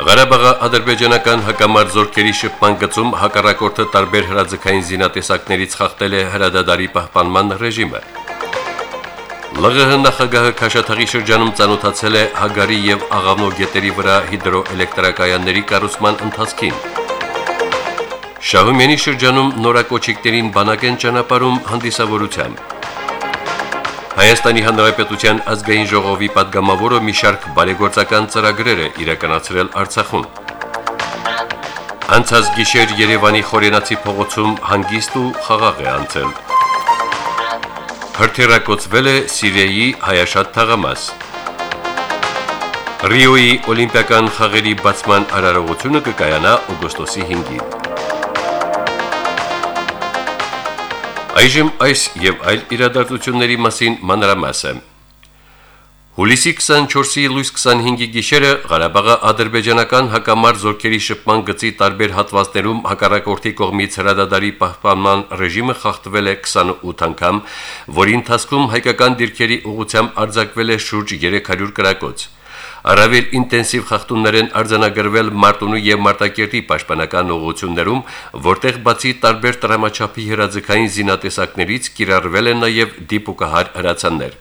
Ղարաբաղի ադրբեջանական հակամարտ զորքերի շփման գծում հակառակորդը տարբեր հրաձգային զինատեսակներից խախտել է հրադադարի պահպանման ռեժիմը։ ԼՂՀ նախագահը Քաշաթաղի շրջանում ցանոթացել է Հագարի եւ Աղավնո գետերի վրա հիդրոէլեկտրակայանների կառուցման ընթացքին։ Շահումյանի շրջանում նորակոչիկներին բանակեն ճանապարհում հանդիսավորությամբ Հայաստանի Հանրապետության ազգային ժողովի падգամավորը մի շարք բարեգործական ծրագրեր է իրականացրել Արցախում։ Անցած գիշեր Երևանի Խորենացի փողոցում հանգիստ ու խաղաղ է անցել։ Հրթիռակոծվել է Սիրիայի հայաշատ թաղամաս։ Ռիոյի Օլիմպիական խաղերի բացման արարողությունը կկայանա օգոստոսի 5-ին։ Այժմ այս եւ այլ իրադարձությունների մասին մանրամասը։ Հուլիսի 24-ի լույս 25-ի գիշերը Ղարաբաղի ադրբեջանական հակամարտ զորքերի շփման գծի տարբեր հատվածներում հակառակորդի կողմից հրադադարի պահպանման ռեժիմը խախտվել է 28 անգամ, որի ընթացքում հայկական դիրքերի ուղությամբ արձակվել է շուրջ 300 կրակոց։ Առավել ինտենսիվ խախտումներ են արձանագրվել Մարտունու եւ Մարտակերտի պաշտպանական ուղություններում, որտեղ բացի տարբեր տրամաչափի հրաձգային զինատեսակներից կիրառվել են նաեւ դիպուկահար հրացաններ։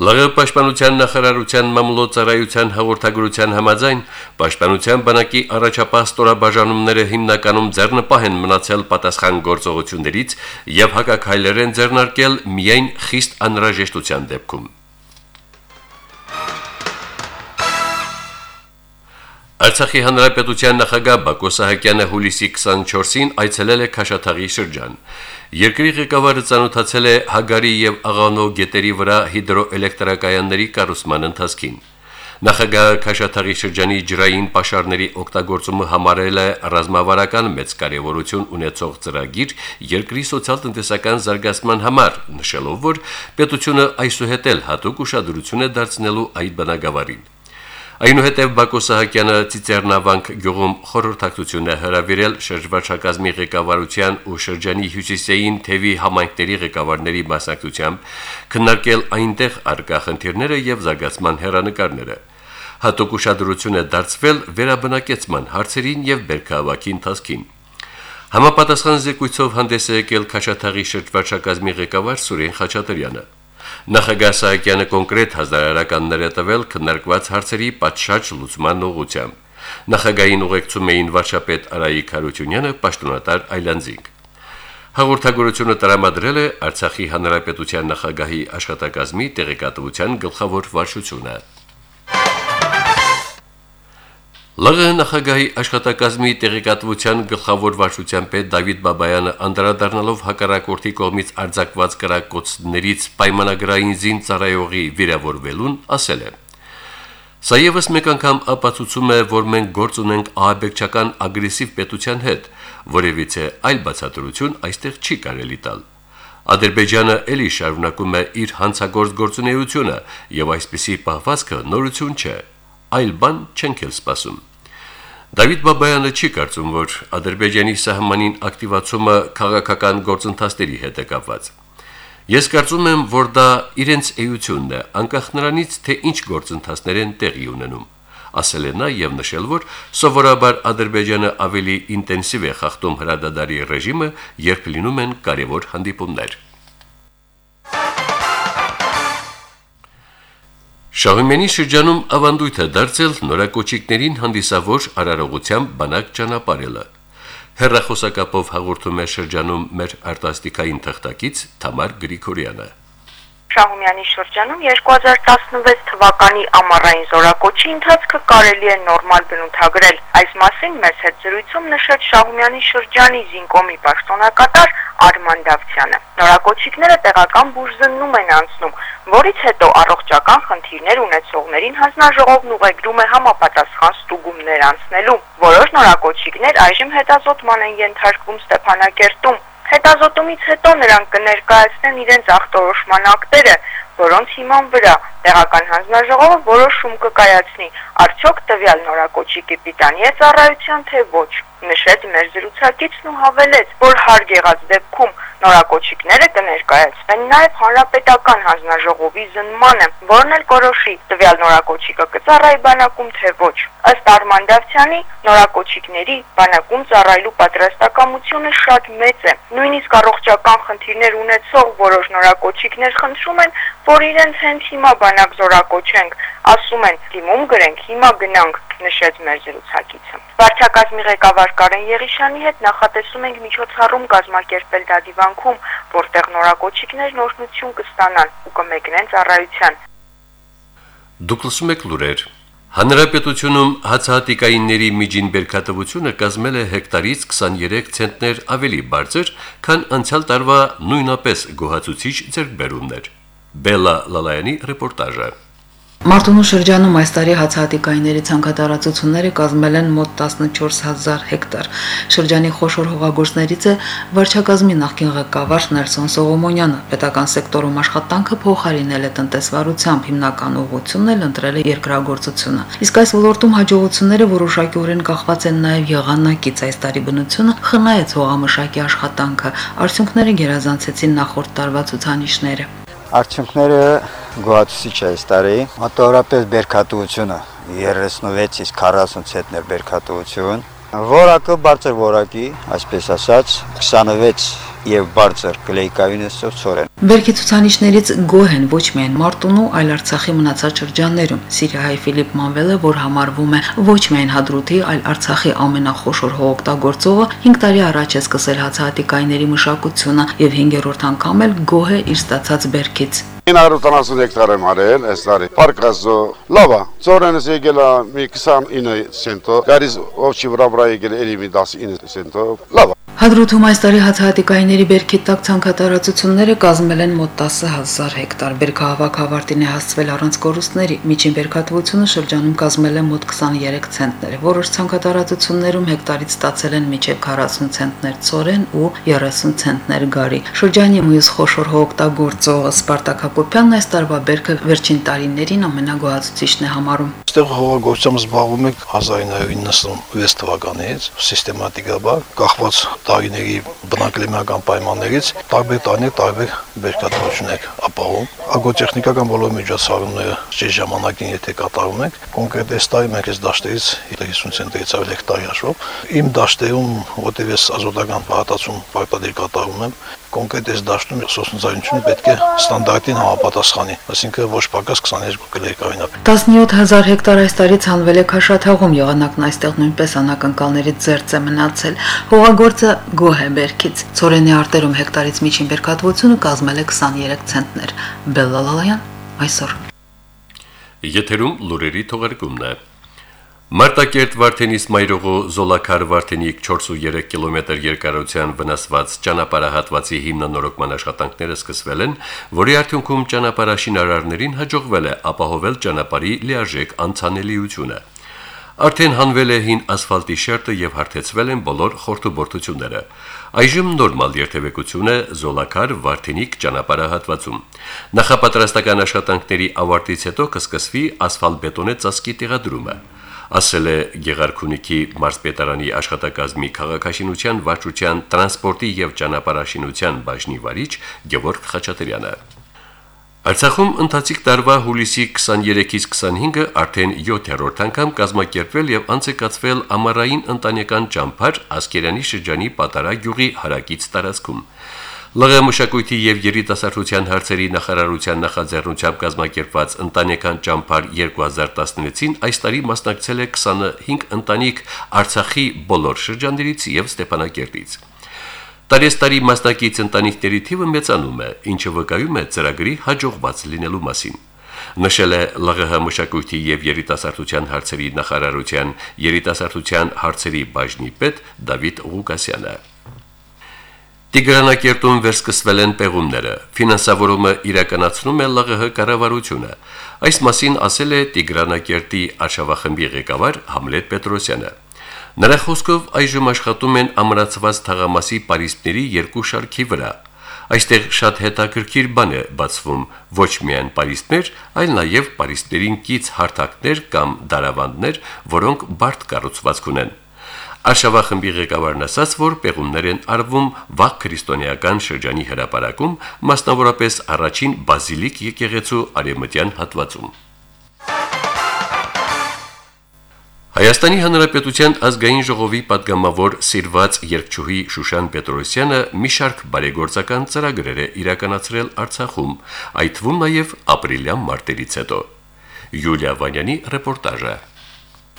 ԼՂ պաշտպանության նախարարության մամլոյցարայության հաղորդագրության համաձայն պաշտպանության բանակի առաջապահ ստորաբաժանումները հիմնականում ձեռնպահ են մնացել պատասխան գործողություններից եւ հակակայլեր են ձեռնարկել միայն խիստ անհրաժեշտության դեպքում։ Արցախի հանրապետության նախագահ Բակո Սահակյանը հուլիսի 24-ին այցելել է Քաշաթաղի շրջան։ Երկրի ղեկավարը ցանոթացել է Հագարի եւ Աղանո գետերի վրա հիդրոէլեկտրակայանների կառուցման ընթացքին։ Նախագահը Քաշաթաղի շրջանի ջրային պաշարների օգտագործումը համարել է ռազմավարական մեծ կարևորություն ունեցող ծրագիր երկրի սոցիալ-տնտեսական զարգացման համար, նշելով, որ պետությունը այսուհետ էլ հատուկ ուշադրություն է դարձնելու այդ բնագավառին։ Այնուհետև Բակո Սահակյանը Ծիծեռնավանք գյուղում խորհրդակցություն է հրավիրել շրջվարչակազմի ղեկավարության ու շրջանի հյուսիսային թևի համայնքների ղեկավարների մասնակցությամբ քննարկել այնտեղ արկա խնդիրները եւ զարգացման հերանեկարները։ Հատուկ ուշադրություն է դարձվել վերաբնակեցման հարցերին եւ բերքահավաքի ընթացքին։ Համապատասխան զեկույցով հանդես է եկել Քաշաթաղի շրջվարչակազմի ղեկավար Սուրեն Խաչատրյանը։ Նախագահ Սահակյանը կոնկրետ հազարարականներ է տվել քննարկված հարցերի պատշաճ լուծման ուղղությամբ։ Նախագահային ուղեկցում էին վարչապետ Արայիկ Հարությունյանը, պաշտոնատար Այլանդզինգ։ Հաղորդագրությունը տրամադրել է Արցախի հանրապետության նախագահի աշխատակազմի տեղեկատվության գլխավոր վարչությունը։ ԼՂ նախագահի աշխատակազմի տեղեկատվության գլխավոր վարչության պետ Դավիթ Բաբայանը անդրադառնալով հակառակորդի կողմից արձակված կրակոցներից պայմանագրային զին ծառայողի վիրավորվելուն ասել է. Սա եւս մեկ անգամ ապացուցում է, որ մենք գործ ունենք ահաբեկչական ագրեսիվ պետության հետ, որևիցե այլ բացատրություն այստեղ չի կարելի տալ։ Ադրբեջանը ելի շարունակում է իր հանցագործ գործունեությունը եւ այսպիսի պահվածքը նորություն չէ այլ բան չենք էլ սպասում։ Դավիթ Բաբայանը չի կարծում, որ Ադրբեջանի սահմանին ակտիվացումը քաղաքական գործընթացների հետ է կապված։ Ես կարծում եմ, որ դա իրենց էությունն է, անկախ նրանից, թե ինչ գործընթացներ են տեղի ունենում ասել է նա եւ նշել, որ սովորաբար Ադրբեջանը ավելի ինտենսիվ է խախտում հրադադարի ռեժիմը, երբ լինում են կարևոր հանդիպումներ։ Շահումյանի շրջանում ավանդույթ է դարձել նորակոչիկներին հանդիսավոր արարողությամբ բանակ ճանապարհելը։ Հերրախոսակապով հաղորդում է շրջանում մեր արտասթիկային թղթակից Թամար Գրիգորյանը։ Շահումյանի շրջանում 2016 թվականի ամառային զորակոչի ընթացքը կարելի է նորմալ բնութագրել։ Այս մասին մեծ հետ զրույցում նշեց Շահումյանի շրջանի Զինկոմի պաշտոնակատար Արման Դավթյանը։ Նորակոչիկները տեղական բուժզննում են անցնում, որից հետո առողջական խնդիրներ ունեցողներին հանձնաժողովն ուղեկրում է համապատասխան ստուգումներ անցնելու։ Որոշ նորակոչիկներ այժմ հետազոտման են ենթարկվում Ստեփանակերտում։ Հետազոտումից հետո նրանք կներկայացնեն իրենց ախտորոշման ակտերը, որոնց հիման վրա տեղական հանձնաժողովը որոշում կկայացնի, արդյոք տվյալ նորակոչիկի պիտանի է ծառայության թե ոչ։ Նշեց մեր զրուցակիցն ու հավելեց, որ հարկ եղած դեպքում նորակոչիկները կներկայացվեն նաև հանրապետական հանձնաժողովի զնմանը, որն էլ կորոշի տվյալ նորակոչիկը կծառայի բանակում թե ոչ։ Ըստ Արման Դավթյանի, նորակոչիկների բանակում ծառայելու պատրաստակամությունը շատ մեծ է։ Նույնիսկ առողջական խնդիրներ ունեցող որոշ նորակոչիկներ խնդրում են, որ իրենց հենց հիմա բանակ զորակոչենք, ասում են՝ դիմում գրենք, հիմա գնանք, նշեց մեր զրուցակիցը։ Վարչակազմի ղեկավար Կարեն Եղիշյանի հետ նախատեսում ենք միջոցառում կազմակերպել Դադիվանքում, որտեղ նորակոչիկներն օրհնություն կստանան ու կմեկնեն ծառայության։ Դուք լսում եք լուրեր։ Հանրապետությունում հացահատիկայինների միջին բերքատվությունը կազմել է հեկտարից 23 ցենտներ ավելի բարձր, քան անցյալ տարվա նույնապես գոհացուցիչ ձեռքբերումներ։ Բելա Լալայանի ռեպորտաժը։ Մարտունու շրջանում այս տարի հացահատիկայինների ցանկատարածությունները կազմել են մոտ 14000 հեկտար։ Շրջանի խոշոր հողագործներից է վարչակազմի նախկին ղեկավար Նելսոն Սողոմոնյանը։ Պետական սեկտորում աշխատանքը փոխարինել է տնտեսվարությամբ, հիմնական ուղղությունն էլ ընտրել է երկրագործությունը։ Իսկ այս ոլորտում հաջողությունները որոշակիորեն կախված են նաև եղանակից։ Այս տարի բնությունը խնայեց հողամշակի աշխատանքը։ Արդյունքները գերազանցեցին նախորդ տարվա ցուցանիշները։ Արդյունքները գոհացուցիչ է այս տարի։ Մոտավորապես բերքատվությունը 36-ից 40 ցենտներ բերքատվություն, որակը բարձր որակի, այսպես ասած, 26 եւ բարձր գլեյկայինեսով ծորեն։ Բերքի ցուցանիշներից գոհ են ոչ միայն Մարտունու, այլ Արցախի մնացած շրջաններում։ Սիրիահայ Ֆիլիպ Մանվելը, որ համարվում է ոչ միայն Հադրութի, այլ Արցախի ամենախոշոր հողօգտագործողը, 5 տարի առաջ է սկսել հացահատիկայինների մշակությունը եւ 5-րդ անգամ էլ գոհ է իր ստացած բերքից։ 970 հեկտար եմ արել այս տարի։ Պարկազո, լավա, ծորենս եկել է մի 29 սենտո, գարիզ ովչի վրա վրա եկել էլի մի 19 սենտո, լավա։ Հադրութում այս տարի հացահատիկայինների բերքի տակ ցանկատարածությունները կազմել են մոտ 10000 հեկտար։ Բերքահավաք հավարտին է հասցվել առանց կորուստների։ Միջին բերքատվությունը շրջանում կազմել է մոտ 23 ցենտներ։ Որոշ ցանկատարածություններում հեկտարից ստացել են մինչև 40 ցենտներ ծորեն ու 30 ցենտներ գարի։ Շրջանի մյուս խոշոր հողօգտագործողը Սպարտակ Հակոբյանն այս տարվա բերքը վերջին տարիներին ամենագոհացուցիչն է համարում։ Այստեղ հողագործությամբ զբաղվում ենք 1996 թվականից սիստեմատիկաբար կախված տարիների բնակլիմական պայմաններից տարբեր տարիներ տարբեր բերքատվություն եք ապահովում։ Ագոտեխնիկական բոլոր միջոցառումները ճիշտ ժամանակին եթե կատարում եք, կոնկրետ այս տարի մենք այս դաշտերից 50 ցենտրից ավելի հեկտարի հաշվով իմ դաշտերում որտեղ ես ազոտական պահատացում պարտադիր կատարում եմ, կոնկրետ այս դաշտում սոսնձայնությունը պետք է ստանդարտին համապատասխանի, այսինքն ոչ պակաս 22 գլեկավինակ։ 17000 հեկտար այս տարի ցանվել է Քաշաթաղում, եղանակն այստեղ նույնպես անակնկալներից ձերծ է մնացել։ Հողագործը գոհ է բերքից։ Ծորենի արտերում հեկտարից միջին բերքատվությունը կազմել է 23 ցենտներ։ Բելլալալյան այսօր։ Եթերում լուրերի թողարկումն է։ Մարտակերտ Վարդենիս Մայրողո Զոլակար Վարդենիկ 4.3 կիլոմետր երկարության վնասված ճանապարհահատվածի հիմնանորոգման աշխատանքները սկսվել են, որի արդյունքում ճանապարհաշինարարներին հաջողվել է ապահովել ճանապարհի լիարժեք անցանելիությունը։ Արդեն հանվել է հին ասֆալտի շերտը եւ հարթեցվել են բոլոր խորտուբորտությունները։ Այժմ նորմալ երթևեկություն է Զոլակար Վարդենիկ ճանապարհահատվածում։ Նախապատրաստական աշխատանքների ավարտից հետո կսկսվի ասֆալտբետոնե ծածկի տեղադրումը ասել է Գեղարքունիքի մարզպետարանի աշխատակազմի քաղաքաշինության վարչության տրանսպորտի եւ ճանապարհաշինության բաժնի վարիչ Գևորգ Խաչատրյանը։ Արցախում ընթացիկ տարվա հուլիսի 23-ից 25-ը արդեն 7-րդ անգամ կազմակերպվել եւ անցկացվել ամառային ընտանեկան ճամփար Ասկերանի շրջանի Պատարա գյուղի հարակից տարածքում։ ԼՂ մշակույթի եւ երիտասարդության հարցերի նախարարության նախաձեռնությամբ կազմակերպված ընտանեկան ճամփար 2016-ին այս տարի մասնակցել է 25 ընտանիք Արցախի բոլոր շրջաններից եւ Ստեփանակերտից։ Տարեստարի մասնակից ընտանիքների թիվը մեծանում է, ինչը վկայում է ծրագրի հաջողված լինելու մասին նշել է ԼՂՀ մշակույթի եւ երիտասարդության հարցերի նախարարության երիտասարդության հարցերի բաժնի պետ Դավիթ Ղուկասյանը։ Տիգրանակերտում վերսկսվել են պեղումները։ Ֆինանսավորումը իրականացնում է ԼՂՀ կառավարությունը։ Այս մասին ասել է Տիգրանակերտի արշավախմբի ղեկավար Համլետ Պետրոսյանը։ Նրա խոսքով այժմ աշխատում են ամրացված թաղամասի պարիսպների երկու շարքի վրա։ Այստեղ շատ հետաքրքիր բան է բացվում ոչ միայն պարիսպներ, այլ նաև պարիսպներին կից հարթակներ կամ դարավանդներ, որոնք բարդ կառուցվածք ունեն։ Արշավա խմբի ղեկավարն ասաց, որ պեղումներ են արվում վաղ քրիստոնեական շրջանի հրապարակում, մասնավորապես առաջին բազիլիկ եկեղեցու արևմտյան հատվածում։ Հայաստանի Հանրապետության ազգային ժողովի падգամավոր Սիրված երկչուհի Շուշան Պետրոսյանը մի շարք բարեգործական ծրագրեր է իրականացրել Արցախում, այդ թվում նաև ապրիլյան մարտերից հետո։ Յուլիա Վանյանի ռեպորտաժը։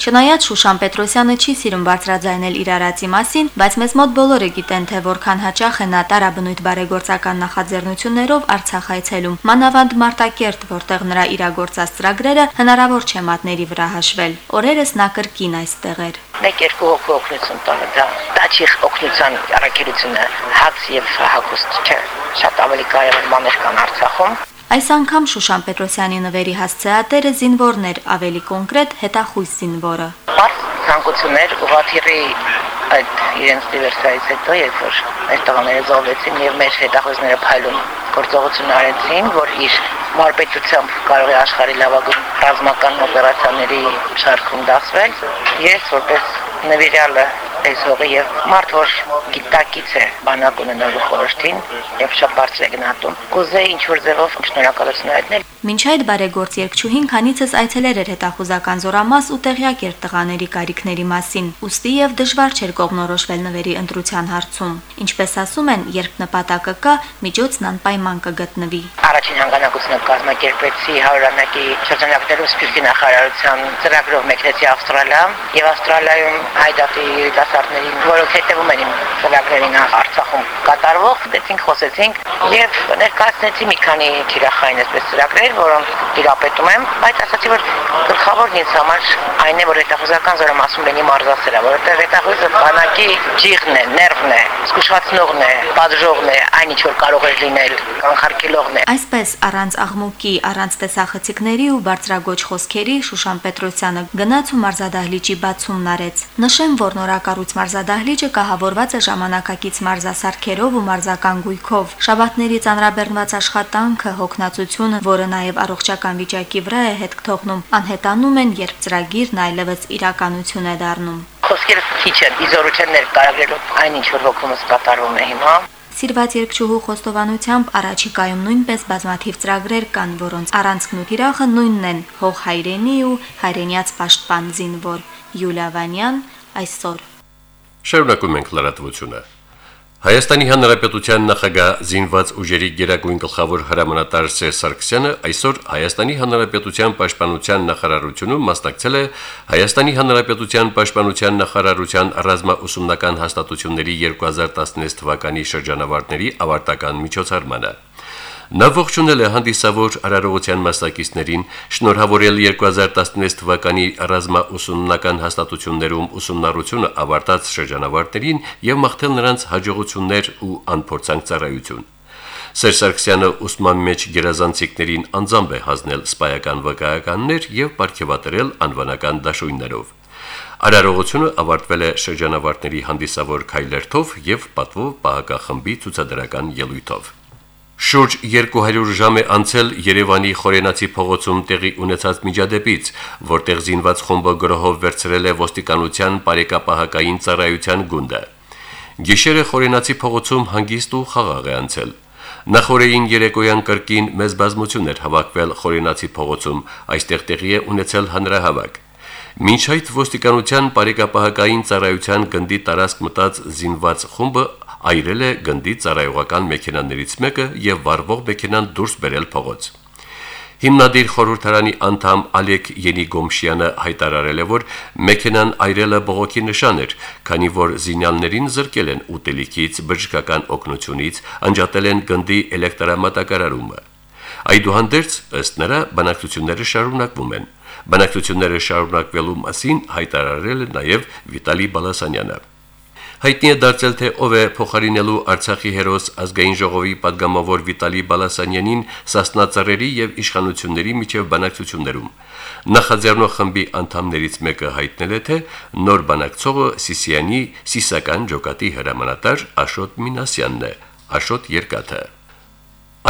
Չնայած Շուշան Պետրոսյանը չի սիրում բարձրաձայնել իր արածի մասին, բայց մեզ մոտ բոլորը գիտեն, թե որքան հաճախ է նա տարաբնույթ բարեգործական նախաձեռնություններով Արցախ այցելում։ Մանավանդ Մարտակերտ, որտեղ նրա իրագործած ծրագրերը հնարավոր չէ մատների վրա հաշվել։ Օրերս նա կրկին այստեղ էր։ Մեկ-երկու հոգու օգնություն տալը դա դա չի օգնության առաքելությունը հաց եւ հագուստ չէ։ Շատ ավելի կարևոր բաներ կան Արցախում Այս անգամ Շուշան Պետրոսյանի նվերի հասցեատերը զինվորներ, ավելի կոնկրետ հետախույս զինվորը։ Բարդ ցանկություններ ուղաթիռի այդ իրենց դիվերսիայից հետո, երբ որ այս տղաները զոհվեցին եւ մեր հետախույզները փայլուն գործողություն արեցին, որ իր մարպետությամբ կարող է աշխարհի լավագույն ռազմական օպերացիաների շարքում դասվել, ես որպես նվիրյալը տեսողը եւ մարդ որ գիտակից է բանակ ունենալու խորհրդին եւ շատ բարձր է գնահատում կուզեի ինչ որ ձևով շնորհակալություն հայտնել Մինչ այդ բարեգործ երկչուհին քանիցս այցելեր էր հետախուզական զորամաս ու տեղյակ էր տղաների կարիքների մասին։ Ոստի եւ դժվար չէր կողմնորոշվել նվերի ընտրության հարցում։ Ինչպես ասում են, երբ նպատակը կա, միջոցն անպայման կգտնվի։ Առաջին հանգանակությունը կազմակերպեցի հարյուրանակի շրջանակներում սպիրտի նախարարության ծրագրով մեկնեցի Ավստրալիա եւ Ավստրալիայում հայդատի դասարտներին, որոնք հետևում են իմ ծրագրերին Արցախում կատարվող, դեցինք խոսեցինք եւ ներկայացնեցի մի քանի թիրախային այսպես ծրագրեր ծրագրեր, որոնք տիրապետում եմ, բայց ասացի, որ գլխավորն ինձ համար այն է, որ հետախուզական զորամասում լինի մարզասերա, որովհետև հետախուզը բանակի ջիղն է, ներվն է, զգուշացնողն է, պատժողն է, այն ինչ որ կարող է լինել, կանխարգելողն է։ Այսպես առանց աղմուկի, առանց տեսախցիկների ու բարձրագոչ խոսքերի Շուշան Պետրոսյանը գնաց ու մարզադահլիճի բացումն արեց։ Նշեմ, որ նորակառույց մարզադահլիճը կահավորված է ժամանակակից մարզասարքերով ու մարզական գույքով։ Շաբաթների ծանրաբեռնված աշխատանքը, հոգնածությունը, որը նաև առողջական վիճակի վրա է հետք թողնում, անհետանում են, երբ ծրագիրն այլևս իրականություն է դառնում։ Խոսքերը քիչ են, իզորություն ներկայացնելու այն ինչ որ հոգումս կատարվում է հիմա։ Սիրված երկչուհու խոստովանությամբ առաջիկայում նույնպես բազմաթիվ ծրագրեր կան, որոնց առանցքն ու թիրախը նույնն են՝ հող հայրենի ու հայրենիած պաշտպան զինվոր Յուլիա Վանյան այսօր։ Շարունակում ենք լրատվությունը։ Հայաստանի Հանրապետության նախագահ զինված ուժերի գերագույն գլխավոր հրամանատար Սերժ Սարգսյանը այսօր Հայաստանի Հանրապետության Պաշտպանության նախարարությունում մասնակցել է Հայաստանի Հանրապետության Պաշտպանության նախարարության ռազմաուսումնական հաստատությունների 2016 թվականի շրջանավարտների ավարտական միջոցառմանը։ Նա ողջունել է հանդիսավոր արարողության մասնակիցներին, շնորհավորել 2016 թվականի ռազմաուսումնական հաստատություններում ուսումնառությունը ավարտած շրջանավարտներին եւ մաղթել նրանց հաջողություններ ու անփորձանք ծառայություն։ Սերժ Սարգսյանը ուսման մեջ գերազանցիկներին անձամբ է հանձնել սպայական վկայականներ եւ ապարգևատրել անվանական դաշույններով։ Արարողությունը ավարտվել է շրջանավարտների հանդիսավոր քայլերթով եւ պատվով պահակախմբի ցուցադրական ելույթով։ Շուրջ 200 ժամ է անցել Երևանի Խորենացի փողոցում տեղի ունեցած միջադեպից, որտեղ զինված խումբը գրոհով վերցրել է ոստիկանության բարեկապահակային ծառայության գունդը։ Գիշերը Խորենացի փողոցում հանգիստ ու խաղաղ է անցել։ Նախորդին երեկոյան կրկին մեծ բազմություն էր հավաքվել Խորենացի փողոցում, այստեղ տեղի է ունեցել հանրահավաք։ Մինչ այդ ոստիկանության բարեկապահակային ծառայության գնդի տարածք մտած զինված խումբը այրել է գնդի ծառայողական մեքենաներից մեկը եւ վարվող մեքենան դուրս բերել փողոց։ Հիմնադիր խորհրդարանի անդամ Ալեք Ենիգոմշյանը հայտարարել է, որ մեքենան այրելը բողոքի նշան էր, քանի որ զինյալներին զրկել են ուտելիքից, բժշկական օգնությունից, անջատել են գնդի էլեկտրամատակարարումը։ Այդուհանդերձ, ըստ նրա, բանակցությունները շարունակվում են։ Բանակցությունները շարունակվելու մասին հայտարարել է նաև Վիտալի Բալասանյանը հայտնի է դարձել թե ով է փոխարինելու Արցախի հերոս ազգային ժողովի падգամավոր Վիտալի Բալասանյանին Սասնածերերի եւ իշխանությունների միջև բանակցություններում։ Նախաձեռնող խմբի անդամներից մեկը հայտնել է թե նոր բանակցողը Սիսիանի Սիսական ջոկատի հրամանատար Աշոտ Մինասյանն է։ Աշոտ Երկաթը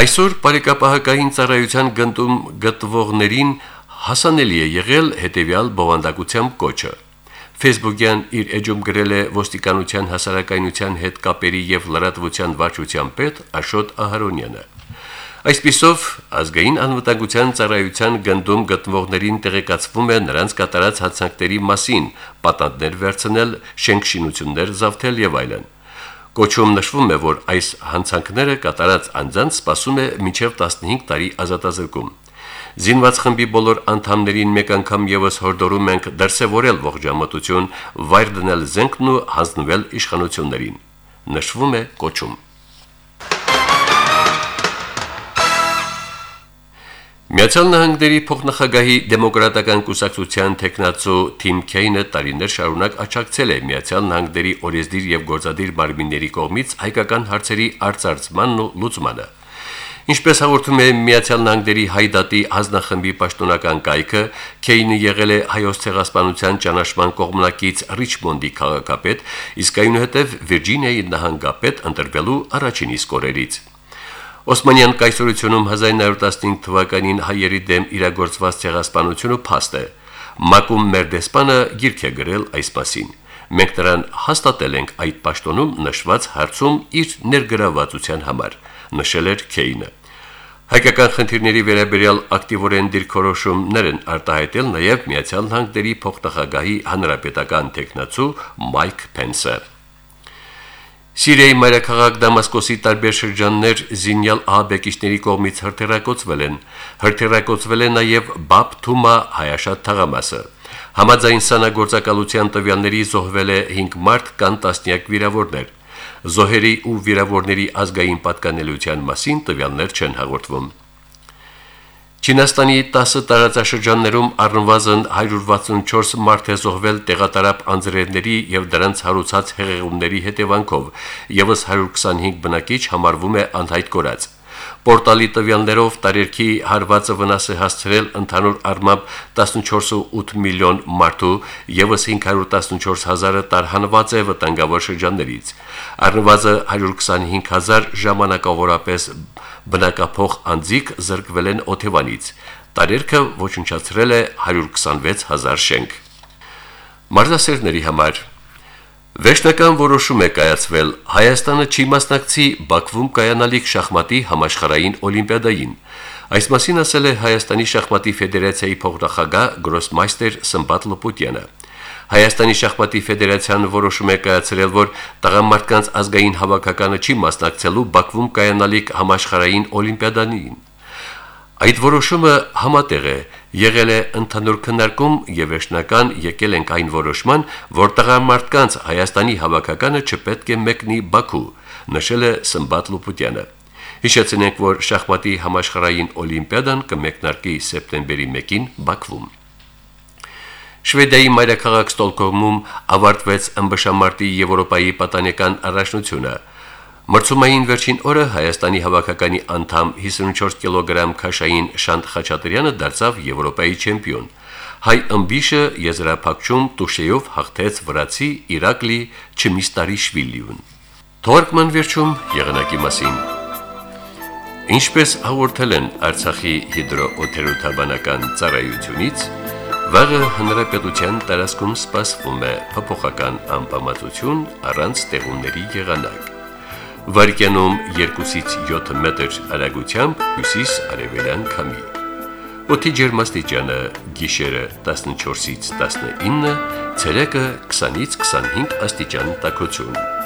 Այսօր բարեկապահական ծառայության գնդում գտնվողներին հասանելի է եղել հետևյալ բովանդակությամբ կոչը։ Facebook-յան իր էջում գրել է ոստիկանության հասարակայնության հետ կապերի եւ լրատվության վարչության պետ Աշոտ Ահարոնյանը։ Այսպիսով ազգային անվտանգության ծառայության գնդում գտնվողներին տեղեկացվում է նրանց կատարած հացանքների մասին, պատանդներ վերցնել, շենքշինություններ զավթել եւ այլն։ Կոչում նշվում է, որ այս հանցանքները կատարած անձանց սպասում է մինչև 15 տարի ազատազրկում։ Զինված խմբի բոլոր անդամներին մեկ անգամ եւս հորդորում ենք դրսեւորել ողջամտություն, վայր դնել զենքն ու հանձնվել իշխանություններին։ Նշվում է կոչում։ Միացյալ Նահանգների փոխնախագահի դեմոկրատական կուսակցության տեխնացու Թիմ Քեյնը տարիներ շարունակ աչակցել է Միացյալ Նահանգների օրեսդիր եւ գործադիր մարմինների կողմից հայկական հարցերի արծարծմանն ու լուծմանը։ Ինչպես հաղորդում է Միացյալ Նահանգների հայդատի հանձնախմբի պաշտոնական կայքը, Քեյնը եղել է հայոց ցեղասպանության ճանաչման կողմնակից Ռիչմոնդի քաղաքապետ, իսկ այնուհետև Վիրջինիայի նահանգապետ ընտրվելու առաջին իսկ օրերից։ Օսմանյան կայսրությունում 1915 թվականին հայերի դեմ իրագործված ցեղասպանությունը փաստ է։ Մակում մեր դեսպանը գիրք է գրել այս մասին։ Մենք նրան հաստատել ենք այդ պաշտոնում նշված հարցում իր ներգրավվածության համար նշել էր Քեյնը։ Հայկական խնդիրների վերաբերյալ ակտիվորեն դիրքորոշումներ են արտահայտել նաև Միացյալ Նահանգների փոխնախագահի հանրապետական տեխնացու Մայք Փենսը։ Սիրիայի մայրաքաղաք Դամասկոսի տարբեր շրջաններ զինյալ ահաբեկիչների կողմից հրթիռակոծվել են։ Հրթիռակոծվել է նաև Բաբ Թումա հայաշատ թաղամասը։ Համաձայն սանագործակալության տվյալների զոհվել է 5 մարդ կան տասնյակ վիրավորներ զոհերի ու վիրավորների ազգային պատկանելիության մասին տվյալներ չեն հաղորդվում։ Չինաստանի 10 տարածաշրջաններում առնվազն 164 մարդ է զոհվել տեղատարապ անձրևների եւ դրանց հարուցած հեղեղումների հետևանքով, եւս 125 բնակիչ համարվում է անհայտ կորած։ Պորտալի տվյալներով տարերքի հարվածը վնաս է հասցրել ընդհանուր առմամբ 14.8 միլիոն մարդու, եւս 514 հազարը տարհանված է վտանգավոր շրջաններից։ Առնվազն 125 հազար ժամանակավորապես բնակափող անձիկ զրկվել են օթևանից։ Տարերքը ոչնչացրել է 126 հազար շենք։ Մարզասերների համար Վերջնական որոշում է կայացվել Հայաստանը չի մասնակցի Բաքվում կայանալիք շախմատի համաշխարհային օլիմպիադային։ Այս մասին ասել է Հայաստանի շախմատի ֆեդերացիայի փոխնախագահ Գրոսմայստեր Սմբատ Լոպուտյանը։ Հայաստանի շախմատի ֆեդերացիան որոշում է կայացրել, որ տղամարդկանց ազգային հավաքականը չի մասնակցելու Բաքվում կայանալիք համաշխարհային օլիմպիադային։ Այդ որոշումը համատեղ է, եղել է ընդհանուր քննարկում եւ վերջնական եկել ենք այն որոշման, որ տղամարդկանց Հայաստանի հավաքականը չպետք է մեկնի Բաքու, նշել է Սմբատ Լուպուտյանը։ Հիշեցնենք, որ շախմատի համաշխարհային օլիմպիադան կմեկնարկի սեպտեմբերի 1-ին Բաքվում։ Շվեդիայի մայրաքաղաք Ստոկհոլմում ավարտվեց ըմբշամարտի Եվրոպայի պատանեկան առաջնությունը։ Մրցումային վերջին օրը Հայաստանի հավաքականի անդամ 54 կիլոգրամ քաշային Շանտ Խաչատրյանը դարձավ Եվրոպայի չեմպիոն։ Հայ ըմբիշը եզրափակում Տուշեյով հաղթեց վրացի Իրակլի Չմիստարիշվիլիուն։ Թորկման վերջում եղանակի մասին։ Ինչպես հաղորդել են Արցախի հիդրոօթերոթաբանական ծառայությունից, վաղը հնարապետության տարածքում սպասվում է փոփոխական անբավարարություն առանց տեղումների եղանակ վարկյանում 2-ից 7 մետր արագությամբ հյուսիս արևելյան քամի։ Օդի ջերմաստիճանը՝ գիշերը 14-ից 19, ցերեկը 20-ից 25 աստիճան տաքություն։